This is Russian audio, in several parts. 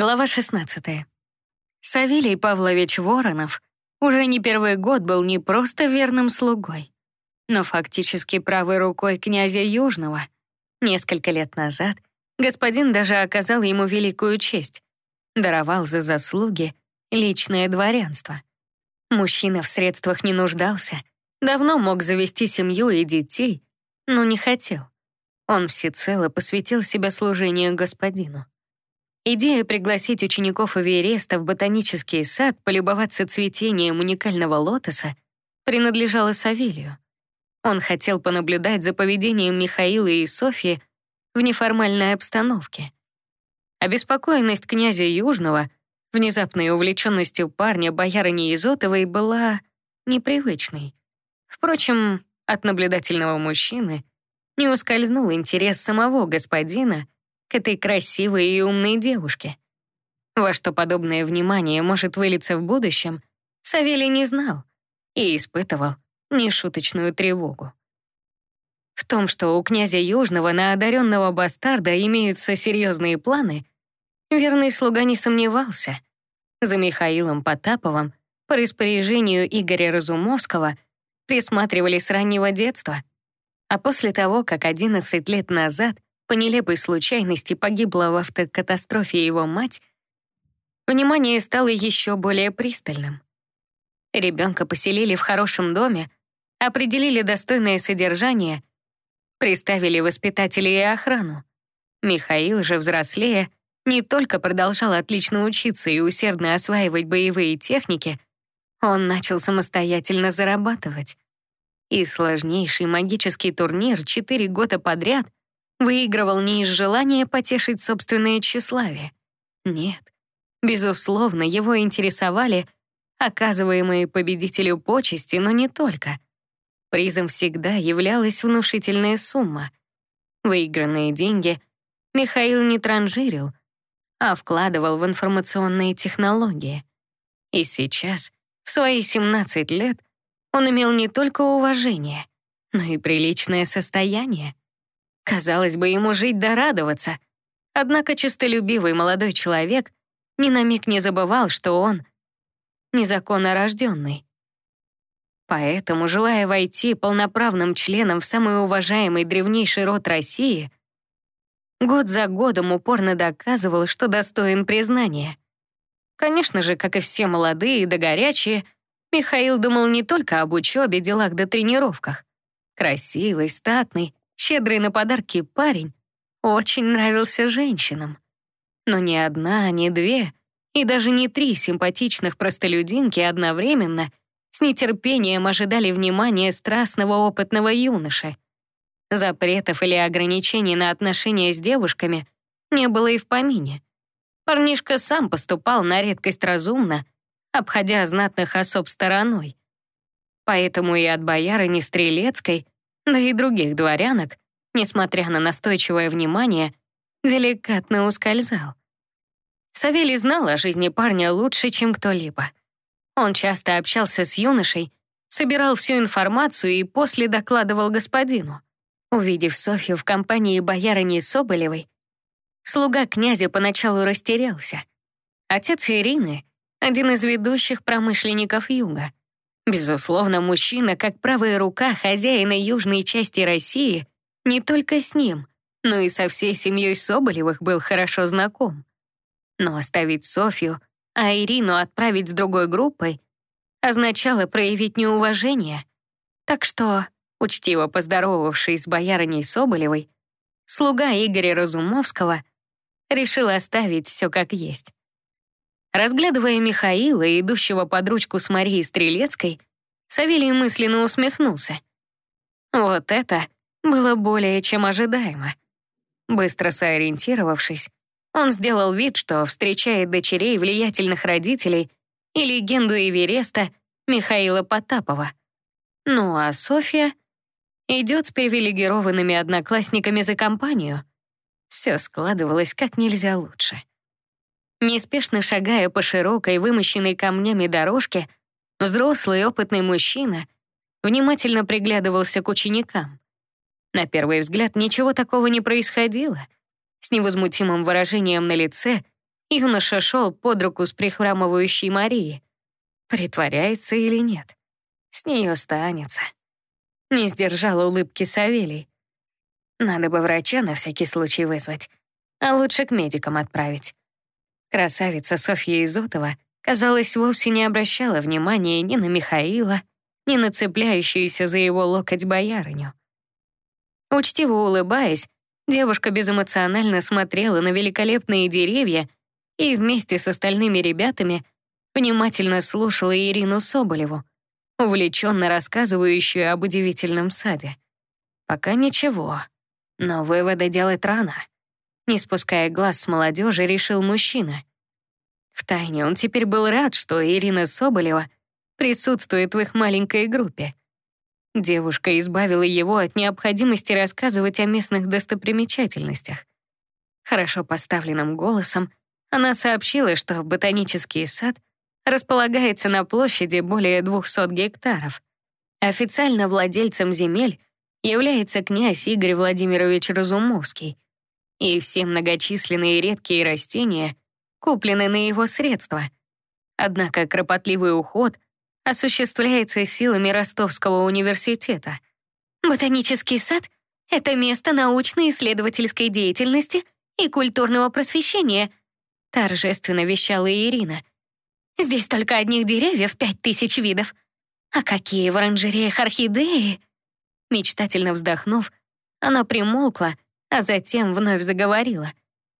Глава 16. Савелий Павлович Воронов уже не первый год был не просто верным слугой, но фактически правой рукой князя Южного. Несколько лет назад господин даже оказал ему великую честь, даровал за заслуги личное дворянство. Мужчина в средствах не нуждался, давно мог завести семью и детей, но не хотел. Он всецело посвятил себя служению господину. Идея пригласить учеников Эвереста в ботанический сад полюбоваться цветением уникального лотоса принадлежала Савелию. Он хотел понаблюдать за поведением Михаила и Софьи в неформальной обстановке. Обеспокоенность князя Южного, внезапной увлеченностью парня боярыни Изотовой была непривычной. Впрочем, от наблюдательного мужчины не ускользнул интерес самого господина — к этой красивой и умной девушке. Во что подобное внимание может вылиться в будущем, Савелий не знал и испытывал нешуточную тревогу. В том, что у князя Южного на одаренного бастарда имеются серьезные планы, верный слуга не сомневался. За Михаилом Потаповым по распоряжению Игоря Разумовского присматривали с раннего детства, а после того, как 11 лет назад по нелепой случайности погибла в автокатастрофе его мать, внимание стало еще более пристальным. Ребенка поселили в хорошем доме, определили достойное содержание, приставили воспитателей и охрану. Михаил же, взрослея, не только продолжал отлично учиться и усердно осваивать боевые техники, он начал самостоятельно зарабатывать. И сложнейший магический турнир четыре года подряд выигрывал не из желания потешить собственное тщеславие. Нет, безусловно, его интересовали оказываемые победителю почести, но не только. Призом всегда являлась внушительная сумма. Выигранные деньги Михаил не транжирил, а вкладывал в информационные технологии. И сейчас, в свои 17 лет, он имел не только уважение, но и приличное состояние. Казалось бы, ему жить да радоваться. Однако честолюбивый молодой человек ни на миг не забывал, что он незаконно рожденный. Поэтому, желая войти полноправным членом в самый уважаемый древнейший род России, год за годом упорно доказывал, что достоин признания. Конечно же, как и все молодые да горячие, Михаил думал не только об учебе, делах да тренировках. Красивый, статный, щедрый на подарки парень очень нравился женщинам. Но ни одна, ни две и даже не три симпатичных простолюдинки одновременно с нетерпением ожидали внимания страстного опытного юноши. Запретов или ограничений на отношения с девушками не было и в помине. Парнишка сам поступал на редкость разумно, обходя знатных особ стороной. Поэтому и от боярыни Стрелецкой да и других дворянок, несмотря на настойчивое внимание, деликатно ускользал. Савелий знал о жизни парня лучше, чем кто-либо. Он часто общался с юношей, собирал всю информацию и после докладывал господину. Увидев Софью в компании боярыни Соболевой, слуга князя поначалу растерялся. Отец Ирины — один из ведущих промышленников Юга. Безусловно, мужчина, как правая рука хозяина южной части России, не только с ним, но и со всей семьей Соболевых был хорошо знаком. Но оставить Софью, а Ирину отправить с другой группой означало проявить неуважение. Так что, учтиво поздоровавшись с боярыней Соболевой, слуга Игоря Разумовского решил оставить все как есть. Разглядывая Михаила, идущего под ручку с Марией Стрелецкой, Савелий мысленно усмехнулся. Вот это было более чем ожидаемо. Быстро сориентировавшись, он сделал вид, что встречает дочерей влиятельных родителей и легенду Эвереста Михаила Потапова. Ну а Софья идет с привилегированными одноклассниками за компанию. Все складывалось как нельзя лучше. Неспешно шагая по широкой, вымощенной камнями дорожке, взрослый опытный мужчина внимательно приглядывался к ученикам. На первый взгляд ничего такого не происходило. С невозмутимым выражением на лице юноша шел под руку с прихрамывающей Марией. Притворяется или нет? С нее останется. Не сдержала улыбки Савелий. Надо бы врача на всякий случай вызвать, а лучше к медикам отправить. Красавица Софья Изотова, казалось, вовсе не обращала внимания ни на Михаила, ни на цепляющуюся за его локоть боярыню. Учтиво улыбаясь, девушка безэмоционально смотрела на великолепные деревья и вместе с остальными ребятами внимательно слушала Ирину Соболеву, увлеченно рассказывающую об удивительном саде. Пока ничего. Но выводы делать рано. Не спуская глаз с молодежи, решил мужчина. Втайне он теперь был рад, что Ирина Соболева присутствует в их маленькой группе. Девушка избавила его от необходимости рассказывать о местных достопримечательностях. Хорошо поставленным голосом она сообщила, что ботанический сад располагается на площади более 200 гектаров. Официально владельцем земель является князь Игорь Владимирович Разумовский, и все многочисленные редкие растения куплены на его средства. Однако кропотливый уход осуществляется силами Ростовского университета. Ботанический сад — это место научно-исследовательской деятельности и культурного просвещения, торжественно вещала Ирина. Здесь только одних деревьев пять тысяч видов. А какие в оранжереях орхидеи! Мечтательно вздохнув, она примолкла, а затем вновь заговорила.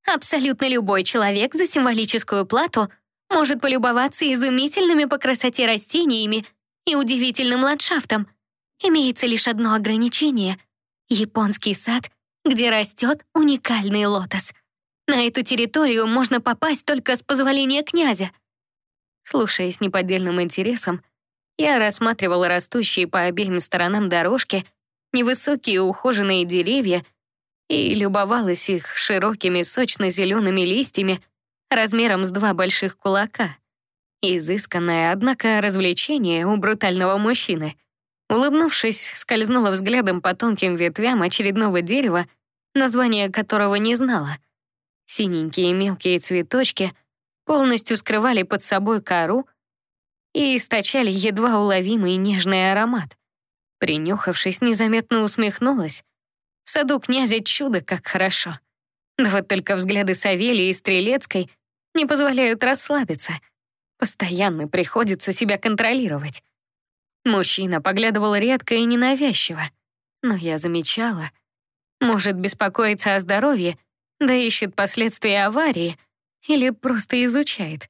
«Абсолютно любой человек за символическую плату может полюбоваться изумительными по красоте растениями и удивительным ландшафтом. Имеется лишь одно ограничение — японский сад, где растет уникальный лотос. На эту территорию можно попасть только с позволения князя». Слушая с неподдельным интересом, я рассматривала растущие по обеим сторонам дорожки — невысокие ухоженные деревья и любовалась их широкими сочно-зелеными листьями размером с два больших кулака. Изысканное, однако, развлечение у брутального мужчины. Улыбнувшись, скользнула взглядом по тонким ветвям очередного дерева, название которого не знала. Синенькие мелкие цветочки полностью скрывали под собой кору и источали едва уловимый нежный аромат. Принюхавшись, незаметно усмехнулась. В саду князя чудо как хорошо. Да вот только взгляды Савелии и Стрелецкой не позволяют расслабиться. Постоянно приходится себя контролировать. Мужчина поглядывал редко и ненавязчиво. Но я замечала. Может беспокоиться о здоровье, да ищет последствия аварии или просто изучает.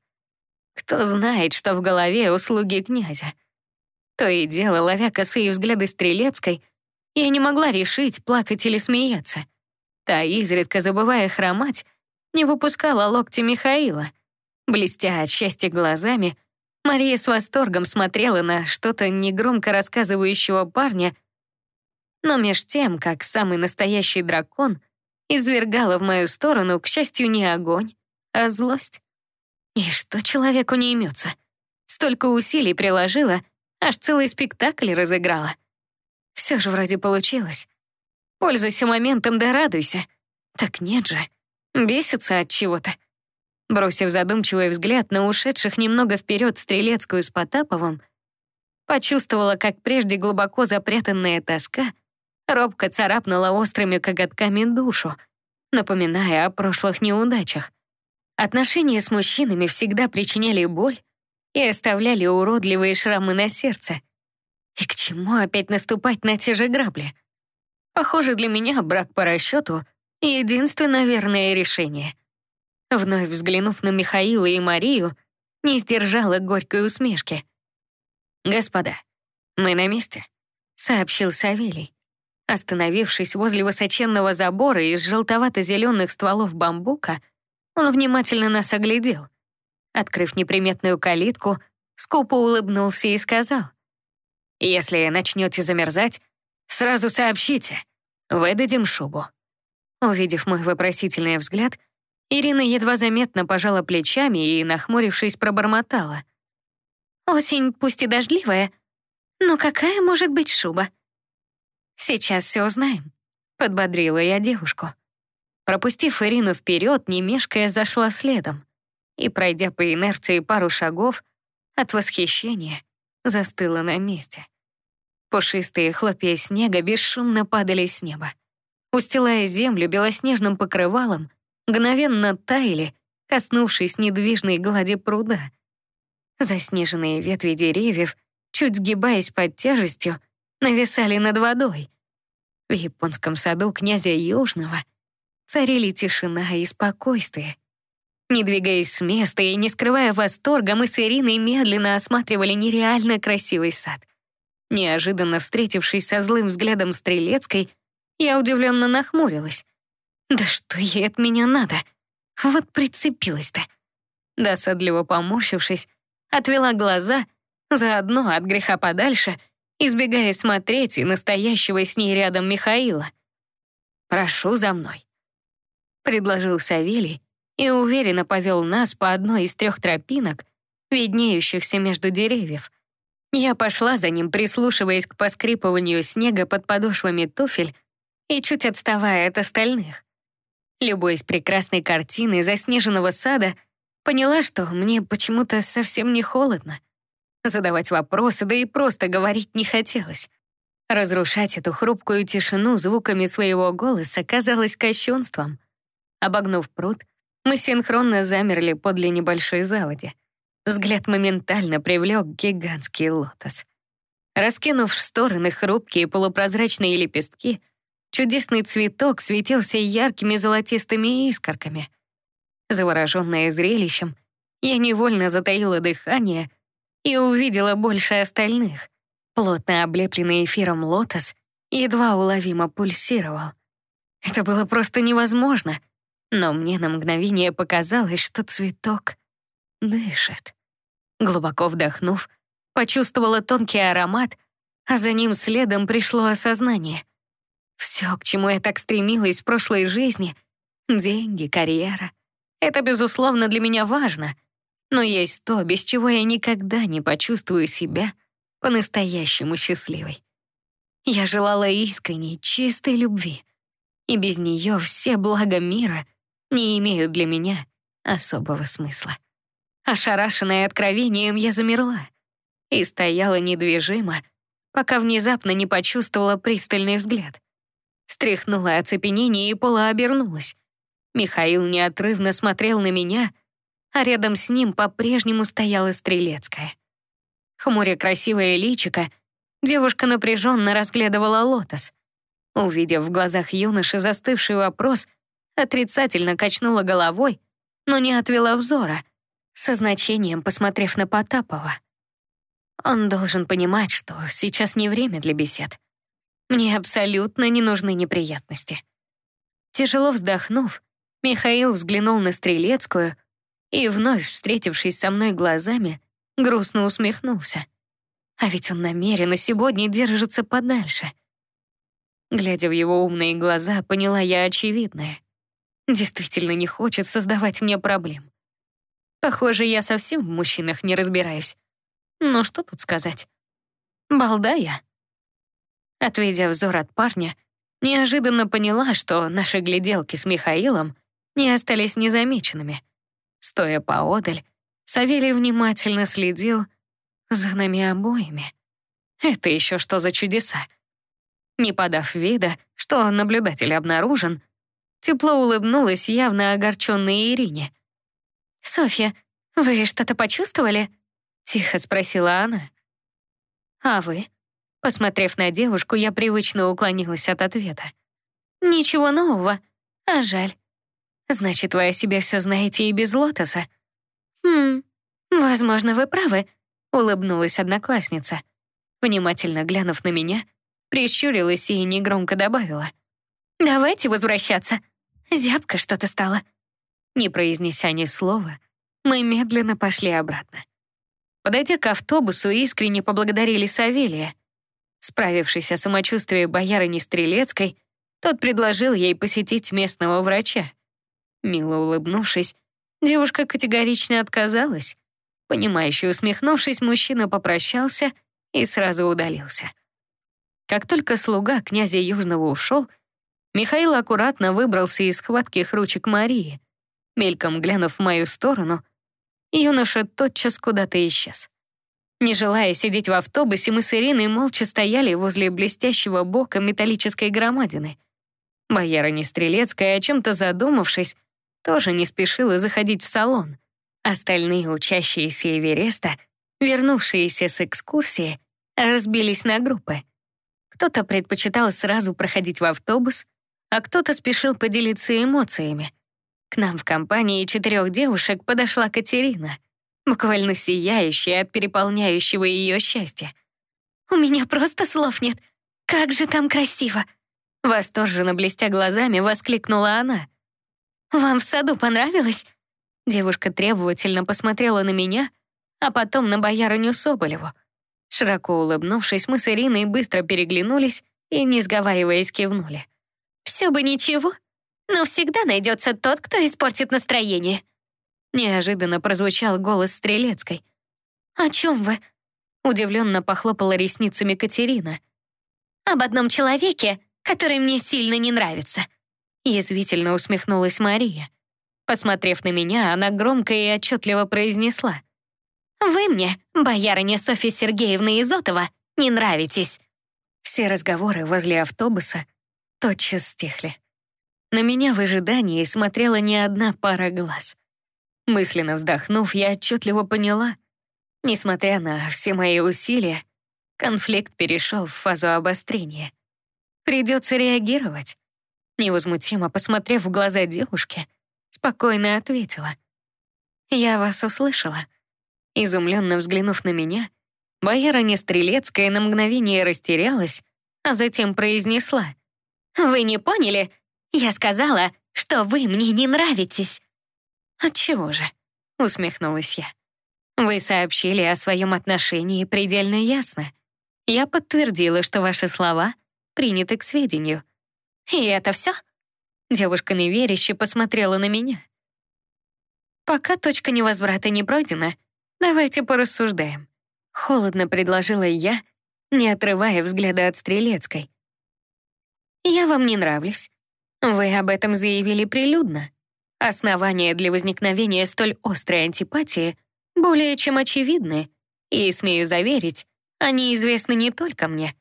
Кто знает, что в голове услуги князя. То и дело, ловя косые взгляды Стрелецкой, я не могла решить, плакать или смеяться. Та, изредка забывая хромать, не выпускала локти Михаила. Блестя от счастья глазами, Мария с восторгом смотрела на что-то негромко рассказывающего парня, но меж тем, как самый настоящий дракон, извергала в мою сторону, к счастью, не огонь, а злость. И что человеку не имется? Столько усилий приложила, Аж целый спектакль разыграла. Все же вроде получилось. Пользуйся моментом да радуйся. Так нет же. Бесится от чего-то. Бросив задумчивый взгляд на ушедших немного вперед Стрелецкую с Потаповым, почувствовала, как прежде глубоко запрятанная тоска робко царапнула острыми коготками душу, напоминая о прошлых неудачах. Отношения с мужчинами всегда причиняли боль, и оставляли уродливые шрамы на сердце. И к чему опять наступать на те же грабли? Похоже, для меня брак по расчету — единственное верное решение. Вновь взглянув на Михаила и Марию, не сдержала горькой усмешки. «Господа, мы на месте», — сообщил Савелий. Остановившись возле высоченного забора из желтовато-зеленых стволов бамбука, он внимательно нас оглядел — Открыв неприметную калитку, скупо улыбнулся и сказал. «Если начнете замерзать, сразу сообщите. Выдадим шубу». Увидев мой вопросительный взгляд, Ирина едва заметно пожала плечами и, нахмурившись, пробормотала. «Осень пусть и дождливая, но какая может быть шуба?» «Сейчас все узнаем», — подбодрила я девушку. Пропустив Ирину вперед, не мешкая, зашла следом. и, пройдя по инерции пару шагов, от восхищения застыла на месте. Пушистые хлопья снега бесшумно падали с неба. Устилая землю белоснежным покрывалом, мгновенно таяли, коснувшись недвижной глади пруда. Заснеженные ветви деревьев, чуть сгибаясь под тяжестью, нависали над водой. В японском саду князя Южного царили тишина и спокойствие. Не двигаясь с места и не скрывая восторга, мы с Ириной медленно осматривали нереально красивый сад. Неожиданно встретившись со злым взглядом Стрелецкой, я удивленно нахмурилась. «Да что ей от меня надо? Вот прицепилась-то!» Досадливо поморщившись, отвела глаза, заодно от греха подальше, избегая смотреть и настоящего с ней рядом Михаила. «Прошу за мной», — предложил Савелий, и уверенно повел нас по одной из трех тропинок, виднеющихся между деревьев. Я пошла за ним, прислушиваясь к поскрипыванию снега под подошвами туфель и чуть отставая от остальных. Любуясь прекрасной картиной заснеженного сада, поняла, что мне почему-то совсем не холодно. Задавать вопросы, да и просто говорить не хотелось. Разрушать эту хрупкую тишину звуками своего голоса казалось кощунством. Обогнув пруд, мы синхронно замерли подле небольшой заводи. Взгляд моментально привлек гигантский лотос. Раскинув в стороны хрупкие полупрозрачные лепестки, чудесный цветок светился яркими золотистыми искорками. Завороженная зрелищем, я невольно затаила дыхание и увидела больше остальных. Плотно облепленный эфиром лотос едва уловимо пульсировал. Это было просто невозможно — но мне на мгновение показалось, что цветок дышит. Глубоко вдохнув, почувствовала тонкий аромат, а за ним следом пришло осознание. Все, к чему я так стремилась в прошлой жизни — деньги, карьера — это, безусловно, для меня важно. Но есть то, без чего я никогда не почувствую себя по-настоящему счастливой. Я желала искренней, чистой любви. И без нее все блага мира — не имеют для меня особого смысла. Ошарашенная откровением, я замерла и стояла недвижимо, пока внезапно не почувствовала пристальный взгляд. Стряхнула оцепенение и пола обернулась. Михаил неотрывно смотрел на меня, а рядом с ним по-прежнему стояла Стрелецкая. Хмуря красивое личико, девушка напряженно разглядывала лотос. Увидев в глазах юноши застывший вопрос, отрицательно качнула головой, но не отвела взора, со значением посмотрев на Потапова. Он должен понимать, что сейчас не время для бесед. Мне абсолютно не нужны неприятности. Тяжело вздохнув, Михаил взглянул на Стрелецкую и, вновь встретившись со мной глазами, грустно усмехнулся. А ведь он намеренно сегодня держится подальше. Глядя в его умные глаза, поняла я очевидное. Действительно не хочет создавать мне проблем. Похоже, я совсем в мужчинах не разбираюсь. Ну что тут сказать? Балда я. Отведя взор от парня, неожиданно поняла, что наши гляделки с Михаилом не остались незамеченными. Стоя поодаль, Савелий внимательно следил за нами обоими. Это еще что за чудеса? Не подав вида, что наблюдатель обнаружен, Тепло улыбнулась явно огорченной Ирине. «Софья, вы что-то почувствовали?» Тихо спросила она. «А вы?» Посмотрев на девушку, я привычно уклонилась от ответа. «Ничего нового, а жаль. Значит, вы о себе все знаете и без лотоса?» «Хм, возможно, вы правы», — улыбнулась одноклассница. Внимательно глянув на меня, прищурилась и негромко добавила. «Давайте возвращаться. Зябко что-то стало». Не произнеся ни слова, мы медленно пошли обратно. Подойдя к автобусу, искренне поблагодарили Савелия. Справившись о самочувствии боярыни Стрелецкой, тот предложил ей посетить местного врача. Мило улыбнувшись, девушка категорично отказалась. Понимающе усмехнувшись, мужчина попрощался и сразу удалился. Как только слуга князя Южного ушел, Михаил аккуратно выбрался из схватких ручек Марии. Мельком глянув в мою сторону, юноша тотчас куда-то исчез. Не желая сидеть в автобусе, мы с Ириной молча стояли возле блестящего бока металлической громадины. Боярыня Стрелецкая, о чем-то задумавшись, тоже не спешила заходить в салон. Остальные учащиеся Эвереста, вернувшиеся с экскурсии, разбились на группы. Кто-то предпочитал сразу проходить в автобус, а кто-то спешил поделиться эмоциями. К нам в компании четырех девушек подошла Катерина, буквально сияющая от переполняющего ее счастья. «У меня просто слов нет. Как же там красиво!» Восторженно блестя глазами, воскликнула она. «Вам в саду понравилось?» Девушка требовательно посмотрела на меня, а потом на боярыню Соболеву. Широко улыбнувшись, мы с Ириной быстро переглянулись и, не сговариваясь, кивнули. «Все бы ничего, но всегда найдется тот, кто испортит настроение». Неожиданно прозвучал голос Стрелецкой. «О чем вы?» Удивленно похлопала ресницами Катерина. «Об одном человеке, который мне сильно не нравится». Язвительно усмехнулась Мария. Посмотрев на меня, она громко и отчетливо произнесла. «Вы мне, боярыня Софья Сергеевна Изотова, не нравитесь». Все разговоры возле автобуса тотчас стихли. На меня в ожидании смотрела не одна пара глаз. Мысленно вздохнув, я отчетливо поняла, несмотря на все мои усилия, конфликт перешел в фазу обострения. Придется реагировать. Невозмутимо посмотрев в глаза девушки, спокойно ответила. «Я вас услышала». Изумленно взглянув на меня, боярыня Стрелецкая на мгновение растерялась, а затем произнесла. «Вы не поняли? Я сказала, что вы мне не нравитесь». «Отчего же?» — усмехнулась я. «Вы сообщили о своем отношении предельно ясно. Я подтвердила, что ваши слова приняты к сведению. И это все?» Девушка неверяще посмотрела на меня. «Пока точка невозврата не пройдена, давайте порассуждаем». Холодно предложила я, не отрывая взгляда от Стрелецкой. «Я вам не нравлюсь. Вы об этом заявили прилюдно. Основания для возникновения столь острой антипатии более чем очевидны, и, смею заверить, они известны не только мне.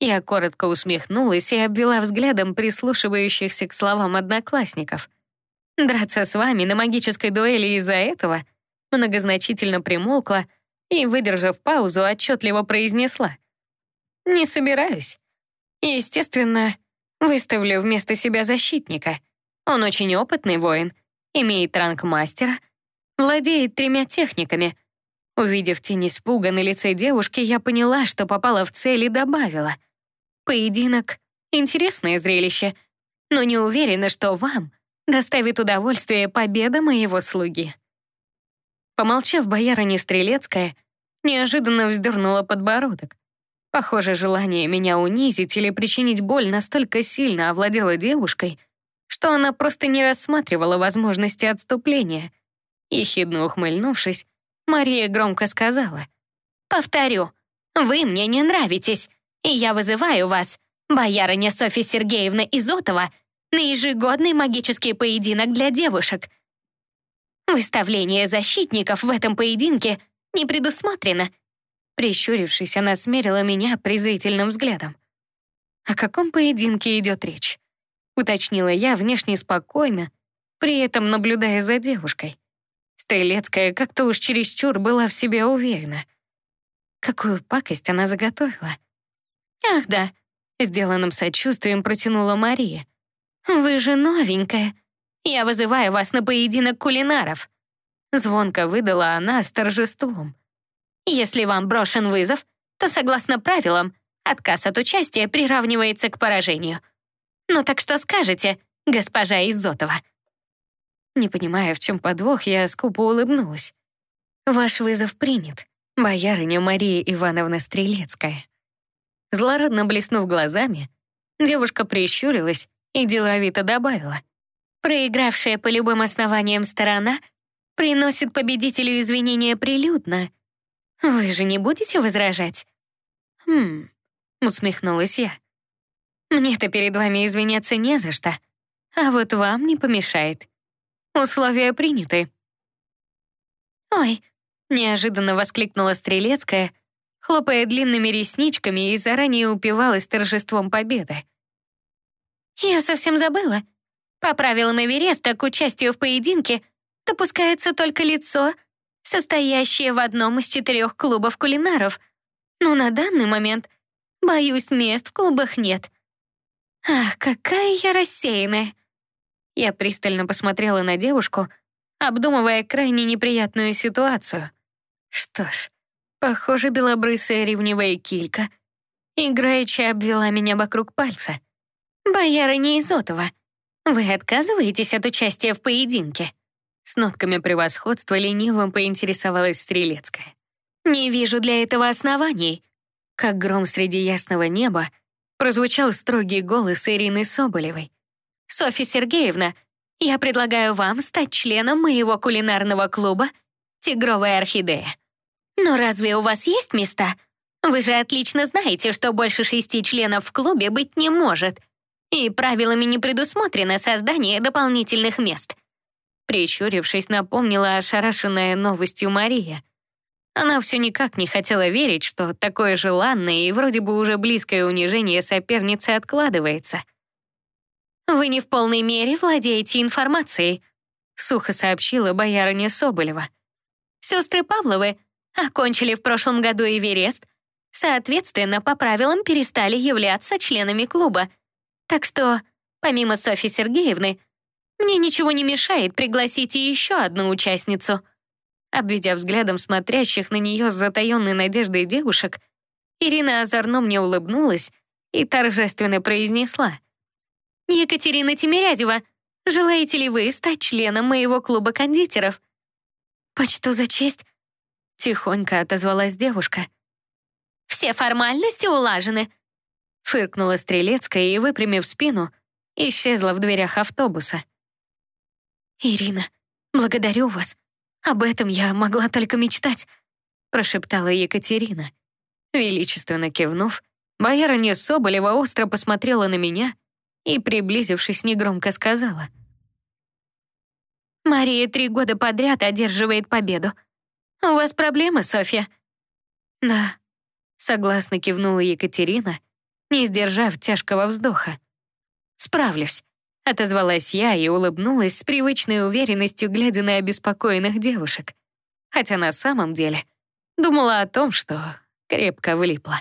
Я коротко усмехнулась и обвела взглядом прислушивающихся к словам одноклассников. Драться с вами на магической дуэли из-за этого многозначительно примолкла и, выдержав паузу, отчетливо произнесла. «Не собираюсь. Естественно, Выставлю вместо себя защитника. Он очень опытный воин, имеет ранг мастера, владеет тремя техниками. Увидев тень испуга на лице девушки, я поняла, что попала в цель и добавила. Поединок — интересное зрелище, но не уверена, что вам доставит удовольствие победа моего слуги. Помолчав, боярыня Стрелецкая неожиданно вздернула подбородок. Похоже, желание меня унизить или причинить боль настолько сильно овладело девушкой, что она просто не рассматривала возможности отступления. Ехидно ухмыльнувшись, Мария громко сказала. «Повторю, вы мне не нравитесь, и я вызываю вас, боярыня Софья Сергеевна Изотова, на ежегодный магический поединок для девушек. Выставление защитников в этом поединке не предусмотрено, Прищурившись, она смерила меня презрительным взглядом. «О каком поединке идет речь?» Уточнила я внешне спокойно, при этом наблюдая за девушкой. Стрелецкая как-то уж чересчур была в себе уверена. Какую пакость она заготовила? «Ах да», — сделанным сочувствием протянула Мария. «Вы же новенькая. Я вызываю вас на поединок кулинаров». Звонко выдала она с торжеством. Если вам брошен вызов, то, согласно правилам, отказ от участия приравнивается к поражению. Ну так что скажете, госпожа Изотова?» Не понимая, в чем подвох, я скупо улыбнулась. «Ваш вызов принят, боярыня Мария Ивановна Стрелецкая». Злорадно блеснув глазами, девушка прищурилась и деловито добавила. «Проигравшая по любым основаниям сторона приносит победителю извинения прилюдно вы же не будете возражать? Хм, усмехнулась я. Мне-то перед вами извиняться не за что, а вот вам не помешает. Условия приняты. О, мой!» Неожиданно воскликнула Стрелецкая, хлопая длинными ресничками и заранее упивалась торжеством победы. «Я совсем забыла. По правилам Эвереста к участию в поединке допускается только лицо, состоящее в одном из четырех клубов кулинаров. Но на данный момент, боюсь, мест в клубах нет. Ах, какая я рассеянная!» Я пристально посмотрела на девушку, обдумывая крайне неприятную ситуацию. Что ж, похоже, белобрысая ревнивая килька играючи обвела меня вокруг пальца. «Боярыня Изотова, вы отказываетесь от участия в поединке?» С нотками превосходства ленивым поинтересовалась Стрелецкая. «Не вижу для этого оснований». Как гром среди ясного неба прозвучал строгий голос Ирины Соболевой. «Софья Сергеевна, я предлагаю вам стать членом моего кулинарного клуба «Тигровая орхидея». Но разве у вас есть места? Вы же отлично знаете, что больше шести членов в клубе быть не может, и правилами не предусмотрено создание дополнительных мест. Прищурившись, напомнила ошарашенная новостью Мария. Она все никак не хотела верить, что такое желанное и вроде бы уже близкое унижение соперницы откладывается — «Вы не в полной мере владеете информацией», сухо сообщила боярыня Соболева. «Сестры Павловы окончили в прошлом году Эверест, соответственно, по правилам перестали являться членами клуба. Так что, помимо Софьи Сергеевны, мне ничего не мешает пригласить и еще одну участницу». Обведя взглядом смотрящих на нее с затаенной надеждой девушек, Ирина озорно мне улыбнулась и торжественно произнесла — «Екатерина Тимирязева, желаете ли вы стать членом моего клуба кондитеров?» «Почту за честь», — тихонько отозвалась девушка. «Все формальности улажены», — фыркнула Стрелецкая и, выпрямив спину, исчезла в дверях автобуса. «Ирина, благодарю вас. Об этом я могла только мечтать», — прошептала Екатерина. Величественно кивнув, боярыня Соболева остро посмотрела на меня — и, приблизившись, негромко сказала. «Мария три года подряд одерживает победу. У вас проблемы, Софья?» «Да», — согласно кивнула Екатерина, не сдержав тяжкого вздоха. «Справлюсь», — отозвалась я и улыбнулась с привычной уверенностью, глядя на обеспокоенных девушек. Хотя на самом деле думала о том, что крепко влипла.